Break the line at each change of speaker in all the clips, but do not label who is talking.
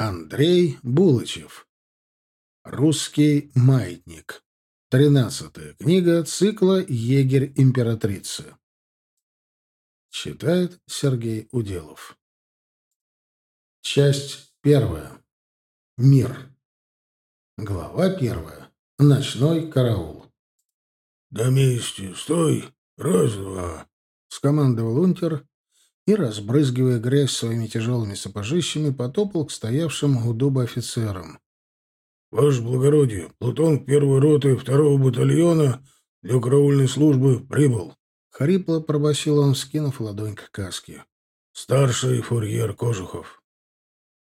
Андрей Булычев. Русский маятник. Тринадцатая книга цикла «Егерь императрицы». Читает Сергей Уделов. Часть первая. Мир. Глава первая. Ночной караул.
«На месте, стой! Раз-два!»
— скомандовал унтер и, разбрызгивая грязь своими тяжелыми сапожищами, потопал к стоявшим у дуба офицерам.
«Ваше благородие, Плутон первой роты второго батальона для караульной службы прибыл».
Хрипло пробасил он, скинув ладонь к каске.
«Старший фурьер Кожухов».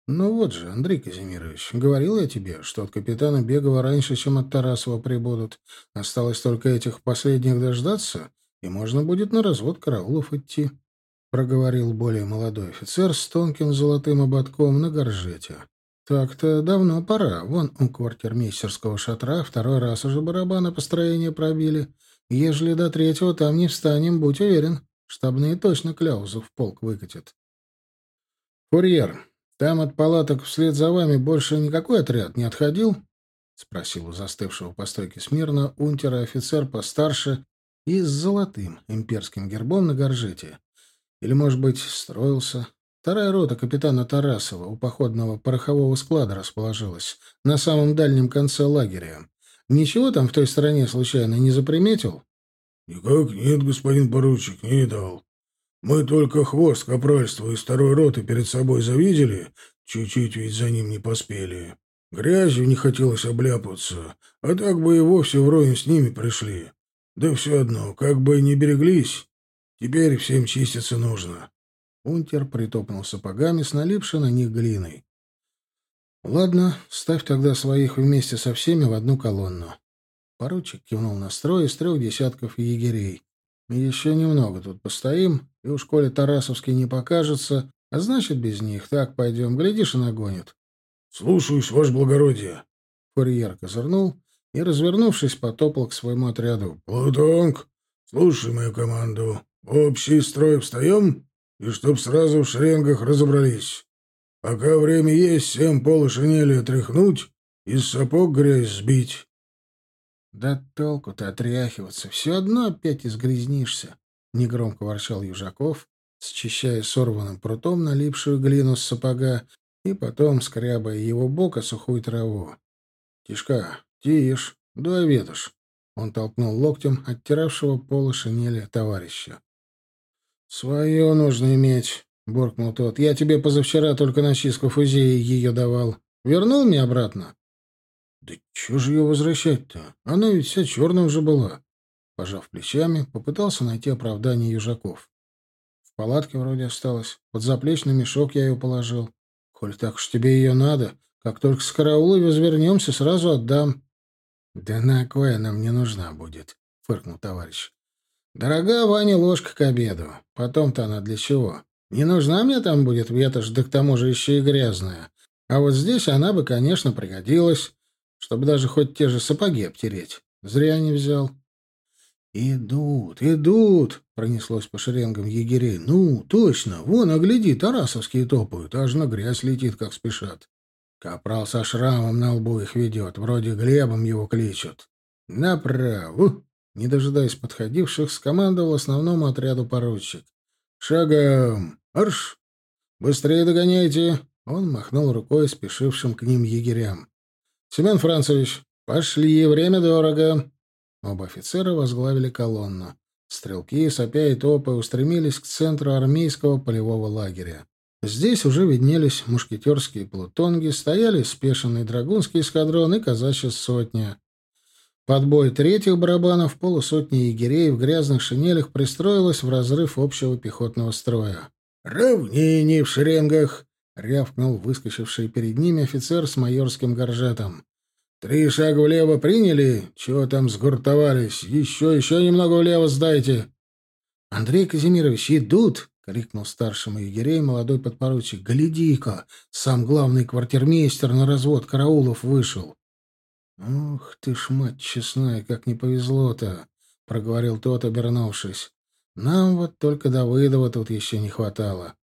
«Ну вот же, Андрей Казимирович, говорил я тебе, что от капитана Бегова раньше, чем от Тарасова прибудут. Осталось только этих последних дождаться, и можно будет на развод караулов идти». — проговорил более молодой офицер с тонким золотым ободком на горжете. «Так-то давно пора. Вон у квартирмейстерского шатра второй раз уже барабаны построения пробили. Ежели до третьего там не встанем, будь уверен, штабные точно кляузу в полк выкатят». «Курьер, там от палаток вслед за вами больше никакой отряд не отходил?» — спросил у застывшего по стойке смирно унтера офицер постарше и с золотым имперским гербом на горжете. Или, может быть, строился. Вторая рота капитана Тарасова у походного порохового склада расположилась, на самом дальнем конце лагеря. Ничего там в той стороне случайно не заприметил?
— Никак нет, господин поручик, не видал. Мы только хвост капральства из второй роты перед собой завидели, чуть-чуть ведь за ним не поспели. Грязью не хотелось обляпаться, а так бы и вовсе вровень с ними пришли. Да все одно, как бы не береглись, Теперь всем чиститься нужно. Унтер притопнул сапогами с налипшей на них глиной. «Ладно, ставь тогда своих вместе со всеми в одну колонну». Поручик кивнул на строй из трех десятков егерей. «Еще немного тут постоим, и уж коли Тарасовский не покажется, а значит, без них. Так, пойдем, глядишь, и нагонит». «Слушаюсь, ваше благородие».
Курьер козырнул и, развернувшись, потопал к своему отряду.
«Плутонг, слушай мою команду. Общий строй встаем, и чтоб сразу в шеренгах разобрались. Пока время есть, всем полы шинели отряхнуть и сапог грязь сбить.
— Да толку-то отряхиваться, все одно опять изгрязнишься, — негромко ворчал Южаков, счищая сорванным прутом налипшую глину с сапога и потом скрябая его бока сухую траву. — Тишка, тишь, дуй ветошь. Он толкнул локтем оттиравшего полы шинели товарища. «Свое нужно иметь», — буркнул тот. «Я тебе позавчера только на чистку фузеи ее давал. Вернул мне обратно?» «Да чего же ее возвращать-то? Она ведь вся черная уже была». Пожав плечами, попытался найти оправдание южаков. «В палатке вроде осталось. Под заплечный мешок я ее положил. Коль так уж тебе ее надо, как только с караулой возвернемся, сразу отдам». «Да на кое она мне нужна будет?» — фыркнул товарищ. Дорога Ваня ложка к обеду. Потом-то она для чего? Не нужна мне там будет ветошь, да к тому же еще и грязная. А вот здесь она бы, конечно, пригодилась, чтобы даже хоть те же сапоги обтереть. Зря не взял. «Идут, идут!» — пронеслось по шеренгам егерей. «Ну, точно! Вон, огляди, тарасовские топают, аж на грязь летит, как спешат. Капрал со шрамом на лбу их ведет, вроде Глебом его кличут. Направо! Не дожидаясь подходивших, скомандовал основному отряду поручик. «Шагом! Арш! Быстрее догоняйте!» Он махнул рукой спешившим к ним егерям. «Семен Францевич, пошли, время дорого!» Оба офицера возглавили колонну. Стрелки, сопя и топы, устремились к центру армейского полевого лагеря. Здесь уже виднелись мушкетерские плутонги, стояли спешенный драгунский эскадрон и казачья сотня. Под бой третьих барабанов полусотни егерей в грязных шинелях пристроилась в разрыв общего пехотного строя. «Равнение в шеренгах!» — рявкнул выскочивший перед ними офицер с майорским горжетом. «Три шага влево приняли? Чего там сгуртовались? Еще, еще немного влево сдайте!» «Андрей Казимирович, идут!» — крикнул старшему егерей молодой подпоручик. «Гляди-ка! Сам главный квартирмейстер на развод караулов вышел!» «Ух ты ж, мать честная, как не повезло-то!» — проговорил тот, обернувшись. «Нам вот только Давыдова тут еще не хватало».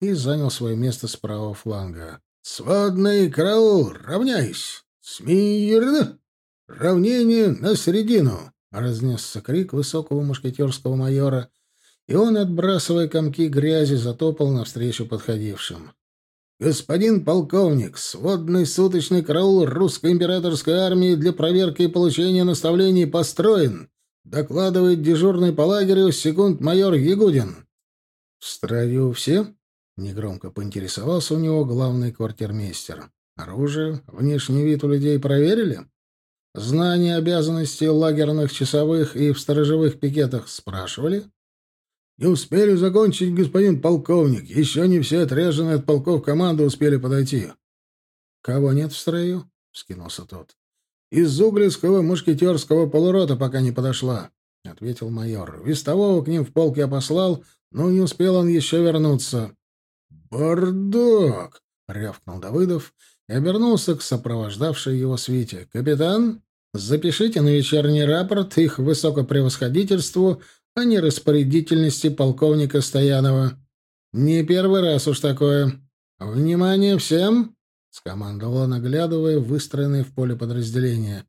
И занял свое место с правого фланга. Сводный караул, равняйсь! Смирно! Равнение на середину!» — разнесся крик высокого мушкетерского майора, и он, отбрасывая комки грязи, затопал навстречу подходившим. «Господин полковник, сводный суточный караул русской императорской армии для проверки и получения наставлений построен. Докладывает дежурный по лагерю секунд-майор Ягудин». «В строю все?» — негромко поинтересовался у него главный квартирмейстер. «Оружие, внешний вид у людей проверили? Знание обязанностей лагерных часовых и в сторожевых пикетах спрашивали?»
«Не успели закончить, господин полковник. Еще не все отряженные от полков команды успели подойти».
«Кого нет в строю?» — вскинулся тот. «Из Углицкого мушкетерского полурота пока не подошла», — ответил майор. «Вестового к ним в полк я послал, но не успел он еще вернуться».
«Бардак!»
— рявкнул Давыдов и обернулся к сопровождавшей его свите. «Капитан, запишите на вечерний рапорт их высокопревосходительству а не распорядительности полковника Стоянова. Не первый раз уж такое. Внимание всем! скомандовала, наглядывая выстроенные в поле подразделения.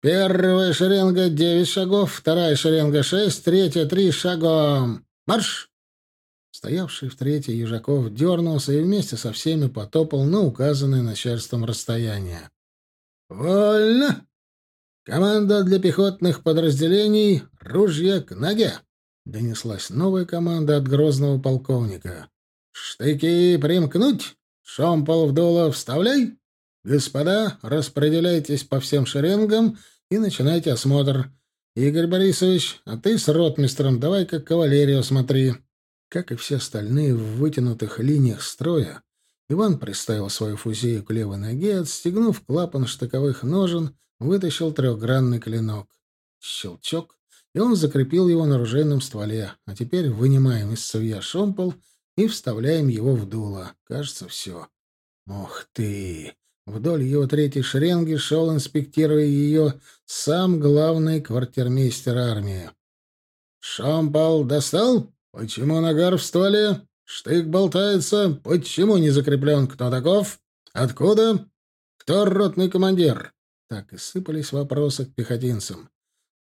Первая шеренга — девять шагов, вторая шеренга — шесть, третья — три шагом. Марш! Стоявший в третьей Ежаков дернулся и вместе со всеми потопал на указанное начальством расстояние. «Вольно!» «Команда для пехотных подразделений — ружья к ноге!» — донеслась новая команда от грозного полковника. «Штыки примкнуть! Шомпол в дуло вставляй! Господа, распределяйтесь по всем шеренгам и начинайте осмотр. Игорь Борисович, а ты с ротмистром давай-ка кавалерию смотри». Как и все остальные в вытянутых линиях строя, Иван приставил свою фузею к левой ноге, отстегнув клапан штыковых ножен, вытащил трехгранный клинок. Щелчок, и он закрепил его на ружейном стволе. А теперь вынимаем из цевья шомпол и вставляем его в дуло. Кажется, все. Ох ты! Вдоль его третьей шеренги шел, инспектируя ее, сам главный квартирмейстер армии. «Шомпол достал? Почему нагар в стволе? Штык болтается. Почему не закреплен? Кто таков? Откуда? Кто ротный командир? Так и сыпались вопросы к пехотинцам.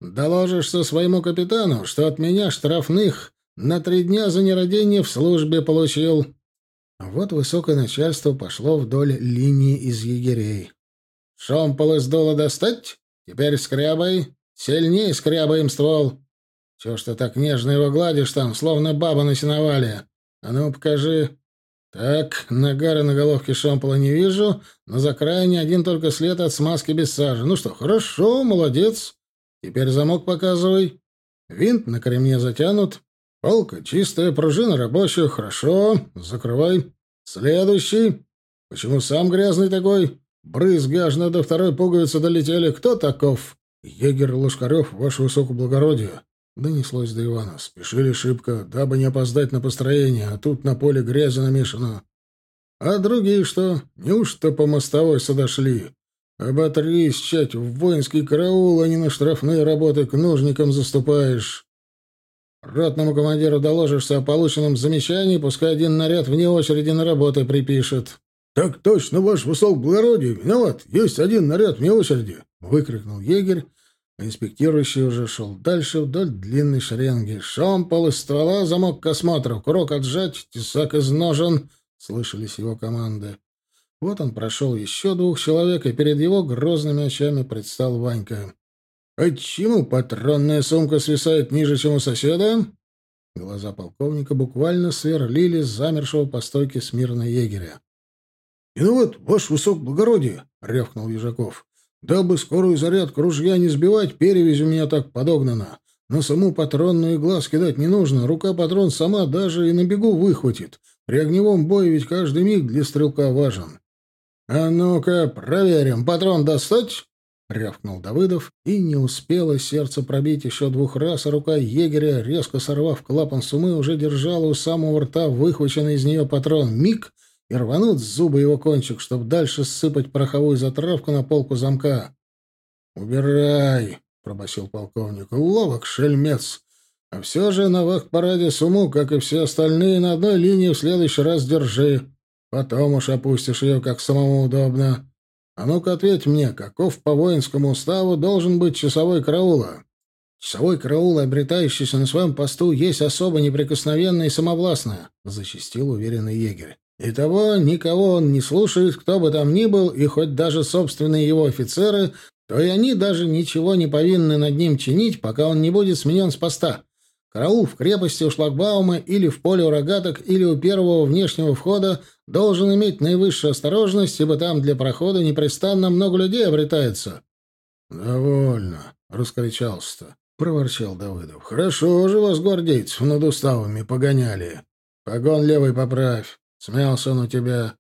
«Доложишься своему капитану, что от меня штрафных на три дня за нерадение в службе получил». Вот высокое начальство пошло вдоль линии из егерей. «Шомпол из дола достать? Теперь скрябай. Сильнее скрябаем ствол. Чего ж ты так нежно его гладишь там, словно баба на сеновале? А ну, покажи. Так, нагара на головке шомпола не вижу, на закраине один только след от смазки без сажи. Ну что, хорошо, молодец. Теперь замок показывай. Винт на кремне затянут. Палка чистая, пружина рабочая, хорошо. Закрывай. Следующий. Почему сам грязный такой? Брызги аж до второй пуговицы долетели. Кто таков? Егерь Лошкарев, ваше высокоблагородие. Донеслось до Ивана. Спешили шибко, дабы не опоздать на построение, а тут на поле грязи намешано. А другие что? Неужто по мостовой сюда шли? Оботрись, чать, в воинский караул, а не на штрафные работы к нужникам заступаешь. Ротному командиру доложишься о полученном замечании, пускай один наряд вне очереди на работы припишет. — Так точно, ваш высокоблагородие, виноват, есть один наряд вне очереди! — выкрикнул егерь Инспектирующий уже шел дальше вдоль длинной шеренги. «Шомпол из ствола, замок к осмотру, курок отжать, тесак из ножен!» — слышались его команды. Вот он прошел еще двух человек, и перед его грозными очами предстал Ванька. «Почему патронная сумка свисает ниже, чем у соседа?» Глаза полковника буквально сверлили замершего по стойке смирно егеря. «Ну вот, ваше высокоблагородие!» — рявкнул Ежаков. Дабы скорую зарядку ружья не сбивать, перевязь у меня так подогнана. На саму патронную глаз кидать не нужно, рука патрон сама даже и на бегу выхватит. При огневом бою ведь каждый миг для стрелка важен. — А ну-ка, проверим, патрон достать? — рявкнул Давыдов, и не успело сердце пробить еще двух раз, а рука егеря, резко сорвав клапан сумы, уже держала у самого рта выхваченный из нее патрон. Миг — и рванут зубы его кончик, чтобы дальше сыпать пороховую затравку на полку замка. «Убирай!» — пробасил полковник. «Ловок, шельмец! А все же на вахт-параде суму, как и все остальные, на одной линии в следующий раз держи. Потом уж опустишь ее, как самому удобно. А ну-ка ответь мне, каков по воинскому уставу должен быть часовой караула? Часовой караул, обретающийся на своем посту, есть особо неприкосновенное и самовластное, — зачастил уверенный егерь. И того никого он не слушает, кто бы там ни был, и хоть даже собственные его офицеры, то и они даже ничего не повинны над ним чинить, пока он не будет сменен с поста. Караул в крепости у шлагбаума или в поле у рогаток или у первого внешнего входа должен иметь наивысшую осторожность, ибо там для прохода непрестанно много людей обретается. — Довольно, — раскричался-то, — проворчал Давыдов. — Хорошо же вас, гвардейцев, над уставами погоняли. Погон левый поправь. Смеялся он у тебя.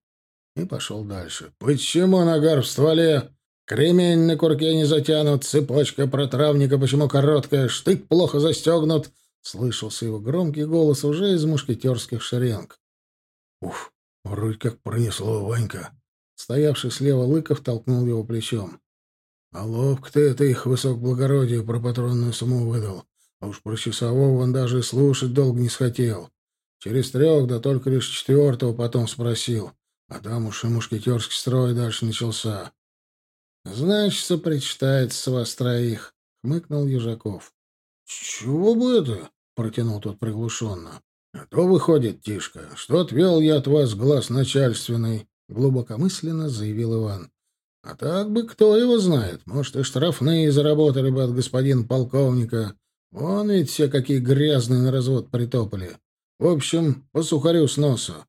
И пошел дальше. — Почему нагар в стволе? Кремень на курке не затянут, цепочка протравника почему короткая, штык плохо застегнут — Слышался его громкий голос уже из мушкетерских шеренг.
«Уф, вроде как пронесло, Ванька!»
Стоявший слева Лыков толкнул его плечом. «А ловко ты это их высокоблагородие про патронную сумму выдал. А уж про часового он даже слушать долго не схотел. Через трех, да только лишь четвертого потом спросил. А там уж и мушкетерский строй дальше начался. «Значит, сопричитается с вас троих», — хмыкнул Южаков. «Чего бы это?» протянул тот приглушенно. «А то выходит, Тишка, что отвел я от вас глаз начальственный», — глубокомысленно заявил Иван. «А так бы кто его знает? Может, и штрафные заработали бы от господина полковника. Вон ведь все какие грязные на развод притопали. В общем, по сухарю с носа».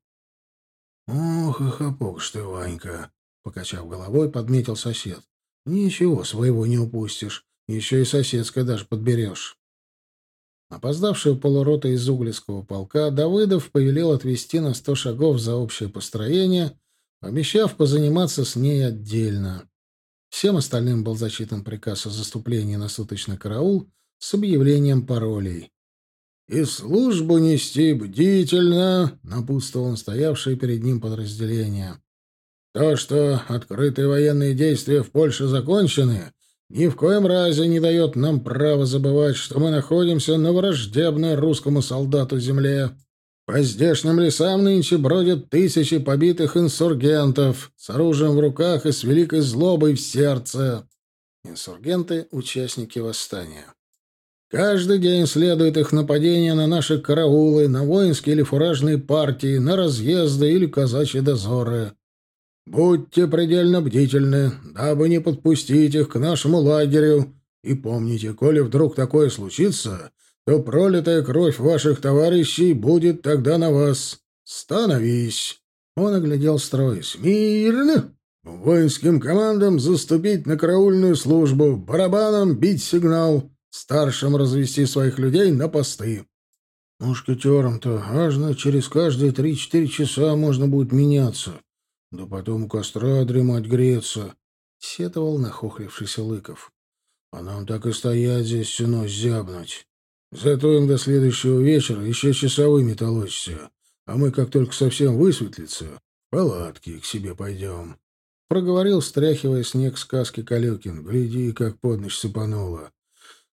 «Ох, и хапок ты, Ванька!» — покачав головой, подметил сосед.
«Ничего своего не упустишь. Еще и соседское даже подберешь». Опоздавшую полурота из Углицкого полка Давыдов повелел отвести на сто шагов за общее построение, обещав позаниматься с ней отдельно. Всем остальным был зачитан приказ о заступлении на суточный караул с объявлением паролей. «И службу нести бдительно», — напутствовал он стоявшее перед ним подразделение. «То, что открытые военные действия в Польше закончены, ни в коем разе не дает нам права забывать, что мы находимся на враждебной русскому солдату земле. По здешним лесам нынче бродят тысячи побитых инсургентов с оружием в руках и с великой злобой в сердце. Инсургенты — участники восстания. Каждый день следует их нападение на наши караулы, на воинские или фуражные партии, на разъезды или казачьи дозоры. Будьте предельно бдительны, дабы не подпустить их к нашему лагерю. И помните, коли вдруг такое случится, то пролитая кровь ваших товарищей будет тогда на вас. Становись!» Он оглядел строй. «Смирно! Воинским командам заступить на караульную службу, барабанам бить сигнал, старшим развести своих людей на посты». «Мушкетерам-то аж на через каждые три-четыре часа можно будет меняться», да потом у костра дремать греться, — сетовал нахохлившийся Лыков. — А нам так и стоять здесь всю ночь зябнуть. Зато им до следующего вечера еще часовыми толочься, а мы, как только совсем высветлится, в палатки к себе пойдем. Проговорил, стряхивая снег с каски Калюкин. Гляди, как под ночь.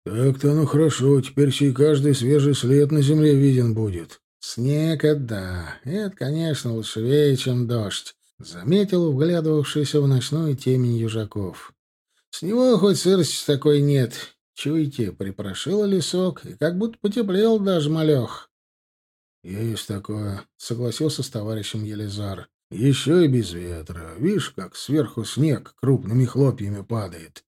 Так-то ну хорошо, теперь сей каждый свежий след на земле виден будет. Снег — это да, это, конечно, лучшее, чем дождь. Заметил вглядывавшийся в ночную темень южаков. С него хоть сырости такой нет. Чуете, припрошило лесок, и как будто потеплел даже малех. — Есть такое, — согласился с товарищем Елизар. — Еще и без ветра. Видишь, как сверху снег крупными хлопьями падает.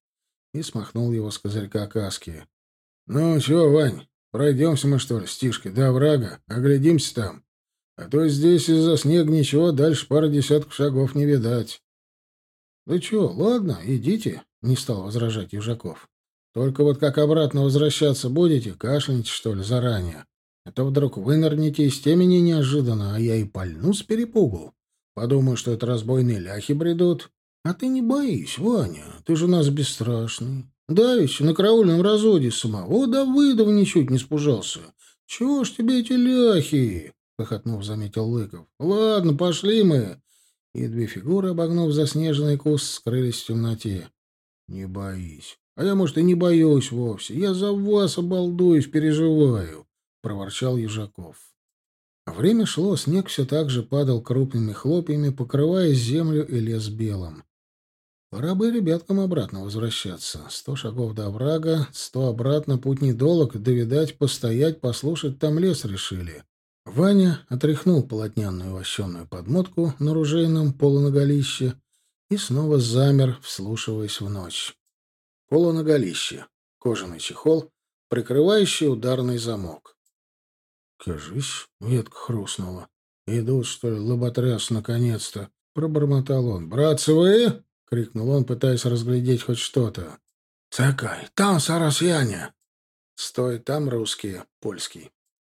И смахнул его с козырька каски. — Ну, чего, Вань, пройдемся мы, что ли, стишки до врага, оглядимся там. А то здесь из-за снега ничего, дальше пара десятков шагов не видать. — Да чё, ладно, идите, — не стал возражать Южаков. — Только вот как обратно возвращаться будете, кашляните, что ли, заранее. А то вдруг вынырнете из темени неожиданно, а я и пальну с перепугу. Подумаю, что это разбойные ляхи бредут. А ты не боись, Ваня, ты же нас бесстрашный. Да, еще на караульном разводе самого Давыдова ничуть не спужался. Чего ж тебе эти ляхи? — хохотнув, заметил Лыков. — Ладно, пошли мы. И две фигуры, обогнув заснеженный куст, скрылись в темноте. — Не боись. А я, может, и не боюсь вовсе. Я за вас обалдуюсь, переживаю, — проворчал Ежаков. Время шло, снег все так же падал крупными хлопьями, покрывая землю и лес белым. Пора бы ребяткам обратно возвращаться. Сто шагов до оврага, сто обратно, путь недолг, да, видать, постоять, послушать, там лес решили. Ваня отряхнул полотняную вощеную подмотку на ружейном полуноголище и снова замер, вслушиваясь в ночь. Полуноголище. Кожаный чехол, прикрывающий ударный замок. «Кажись, ветка хрустнула. Идут, что ли, лоботряс наконец-то?» — пробормотал он. «Братцы вы?» — крикнул он, пытаясь разглядеть хоть что-то. «Цакай, там сарасьяне!» «Стой, там русские, польский».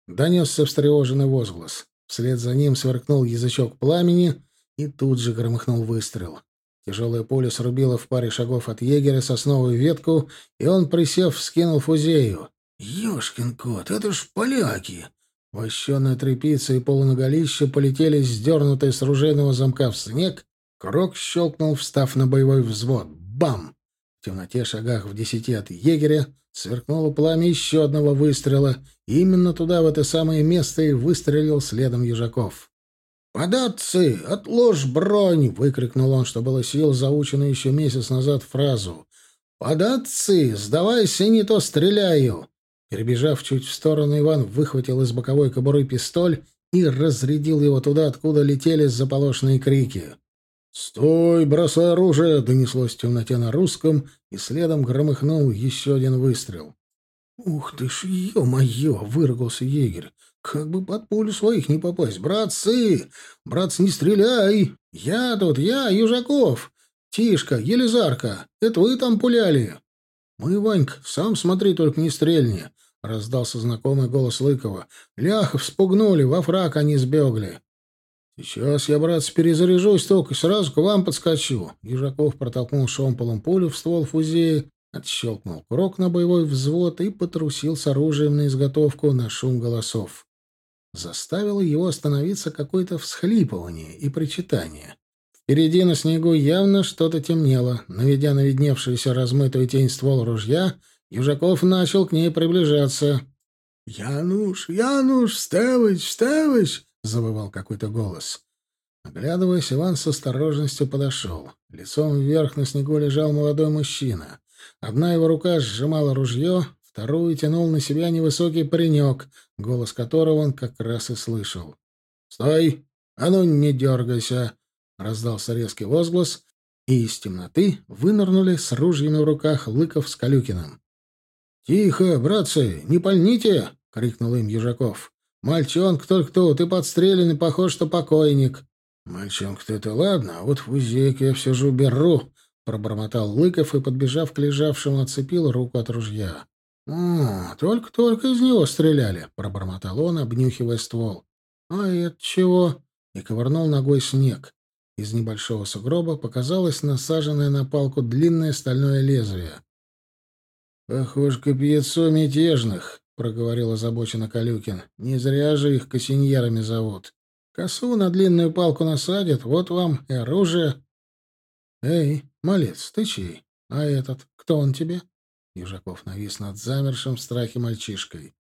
Донесся встревоженный возглас. Вслед за ним сверкнул язычок пламени, и тут же громыхнул выстрел. Тяжелое поле срубило в паре шагов от егеря сосновую ветку, и он, присев, вскинул фузею. «Ешкин кот, это ж поляки!» Вощеная тряпица и полуноголище полетели сдернутые с ружейного замка в снег. Крок щелкнул, встав на боевой взвод. Бам! В темноте шагах в десяти от егеря сверкнуло пламя еще одного выстрела. И именно туда, в это самое место, и выстрелил следом Ежаков. «Податцы! Отложь бронь!» — выкрикнул он, что было сил, заученный еще месяц назад фразу. «Податцы! Сдавайся, не то стреляю!» Перебежав чуть в сторону, Иван выхватил из боковой кобуры пистоль и разрядил его туда, откуда летели заполошенные крики. «Стой! Бросай оружие!» — донеслось в темноте на русском, и следом громыхнул еще один выстрел. «Ух ты ж, ё-моё!» — выругался егерь. Как бы под пулю своих не попасть. Братцы! Братцы, не стреляй! Я тут, я, Южаков! Тишка, Елизарка, это вы там пуляли? Мы, Ванька, сам смотри, только не стрельни. Раздался знакомый голос Лыкова. Ляхов спугнули, во фрак они сбегли. Сейчас я, братцы, перезаряжусь только, сразу к вам подскочу. Ежаков протолкнул шомполом пулю в ствол фузеи, отщелкнул курок на боевой взвод и потрусил с оружием на изготовку на шум голосов заставило его остановиться какое-то всхлипывание и причитание. Впереди на снегу явно что-то темнело. Наведя на видневшуюся размытую тень ствол ружья, Южаков начал к ней приближаться. «Януш, Януш, вставыч, вставыч!» — завывал какой-то голос. Оглядываясь, Иван с осторожностью подошел. Лицом вверх на снегу лежал молодой мужчина. Одна его рука сжимала ружье, Вторую тянул на себя невысокий паренек, голос которого он как раз и слышал. «Стой! А ну, не дергайся!» — раздался резкий возглас, и из темноты вынырнули с ружьями в руках Лыков с Калюкиным. «Тихо, братцы, не пальните!» — крикнул им Ежаков. «Мальчонка только тут, и подстреленный, похож, что покойник». «Мальчонка-то это ладно, а вот фузейку я все же уберу», — пробормотал Лыков и, подбежав к лежавшему, отцепил руку от ружья. только-только из него стреляли», — пробормотал он, обнюхивая ствол. «А это чего?» — и ковырнул ногой снег. Из небольшого сугроба показалось насаженное на палку длинное стальное лезвие. «Похоже, копьецо мятежных», — проговорил озабоченно Калюкин. «Не зря же их косиньерами зовут. Косу на длинную палку насадят, вот вам и оружие». «Эй, малец, ты чей? А этот, кто он тебе?» Южаков навис над замершим в страхе мальчишкой.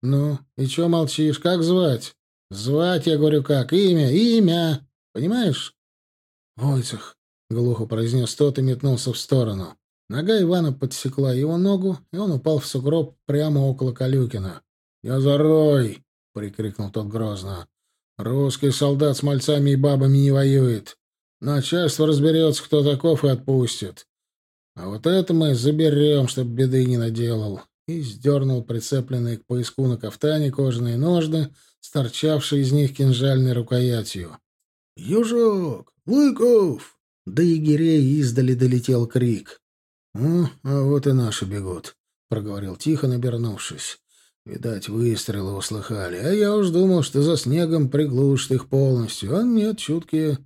«Ну, и чё молчишь? Как звать?» «Звать, я говорю, как? Имя, имя! Понимаешь?» «Войцех», — глухо произнес тот и метнулся в сторону. Нога Ивана подсекла его ногу, и он упал в сугроб прямо около Калюкина. «Я зарой!» — прикрикнул тот грозно. «Русский солдат с мальцами и бабами не воюет. Начальство разберется, кто таков, и отпустит. А вот это мы заберем, чтоб беды не наделал. И сдернул прицепленные к поиску на кафтане кожаные ножны, сторчавшие из них кинжальной рукоятью. «Южок! Лыков!» До егерей издали долетел крик. «Ну, а вот и наши бегут», — проговорил тихо, набернувшись. «Видать, выстрелы услыхали, а я уж думал, что за снегом приглушит их полностью, а нет, чуткие.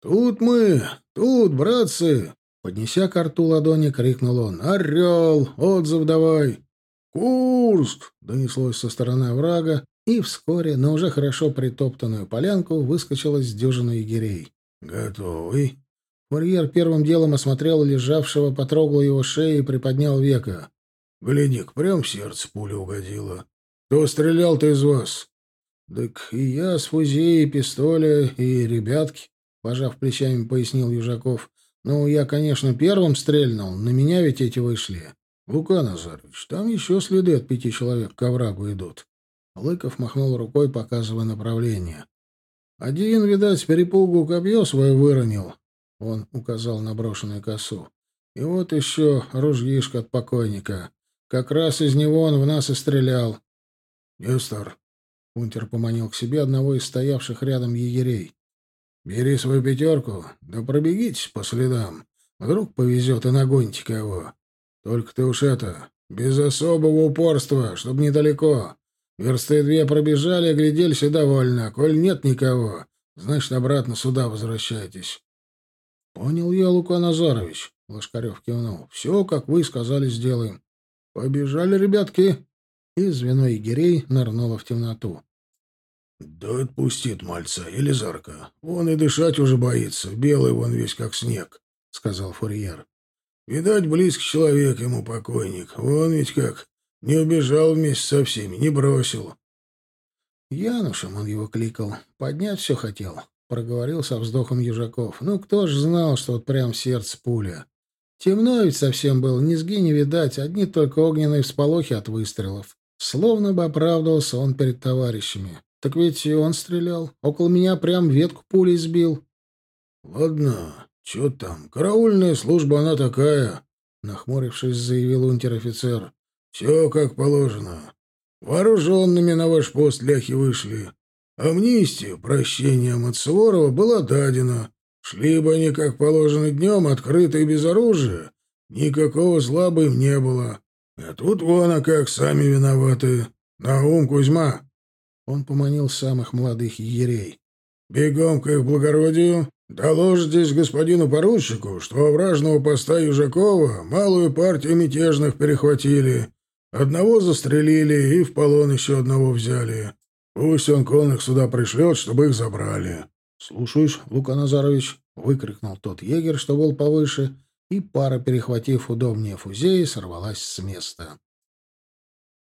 Тут мы, тут, братцы!» Поднеся к рту ладони, крикнул он. «Орел! Отзыв давай!» «Курск!» — донеслось со стороны врага, и вскоре на уже хорошо притоптанную полянку выскочила с дюжина егерей. «Готовый?» Курьер первым делом осмотрел лежавшего, потрогал его шею и приподнял века. «Гляди-ка, прям в сердце пуля угодила. Кто стрелял-то из вас?» Так и я с фузеей, и пистоля, и ребятки, — пожав плечами, пояснил Южаков. Ну, я, конечно, первым стрельнул, на меня ведь эти вышли. Лука Назарович, там еще следы от пяти человек к оврагу идут. Лыков махнул рукой, показывая направление. Один, видать, перепугу копье свое выронил. Он указал на брошенную косу. И вот еще ружьишко от покойника. Как раз из него он в нас и стрелял. — Нестор. Унтер поманил к себе одного из стоявших рядом егерей. — Бери свою пятерку, да пробегитесь по следам. Вдруг повезет и нагоните кого. Только ты уж это, без особого упорства, чтобы недалеко. Версты две пробежали, огляделись и довольно. Коль нет никого, значит, обратно сюда возвращайтесь. — Понял я, Лука Назарович, — Лошкарев кивнул. — Все, как вы сказали, сделаем. — Побежали, ребятки. И звено егерей нырнуло в темноту.
— Да отпустит мальца, Елизарка. Он и дышать уже боится. Белый вон весь как снег, — сказал Фурьер. — Видать, близкий человек ему покойник. Вон ведь как не убежал вместе со всеми, не бросил.
Янушем он его кликал. Поднять все хотел. Проговорил со вздохом Ежаков. Ну, кто ж знал, что вот прям сердце пуля. Темно ведь совсем было, низги не видать, одни только огненные всполохи от выстрелов. Словно бы оправдывался он перед товарищами. Так ведь и он стрелял. Около меня прям ветку пулей сбил.
— Ладно, что там, караульная служба она такая, — нахмурившись, заявил унтер-офицер. Все как положено. Вооруженными на ваш пост ляхи вышли. Амнистия, прощением от Суворова, была дадена. Шли бы они, как положено, днем, открыто и без оружия. Никакого зла бы им не было. А тут вон, а как сами виноваты. Наум, Кузьма!»
Он поманил самых молодых егерей.
«Бегом к их благородию. Доложитесь господину поручику, что у вражного поста Южакова малую партию мятежных перехватили. Одного застрелили и в полон еще одного взяли. Пусть он конных сюда пришлет, чтобы их забрали.
— Слушаюсь, Лука Назарович, — выкрикнул тот егерь, что был повыше, и пара, перехватив удобнее фузеи, сорвалась с места.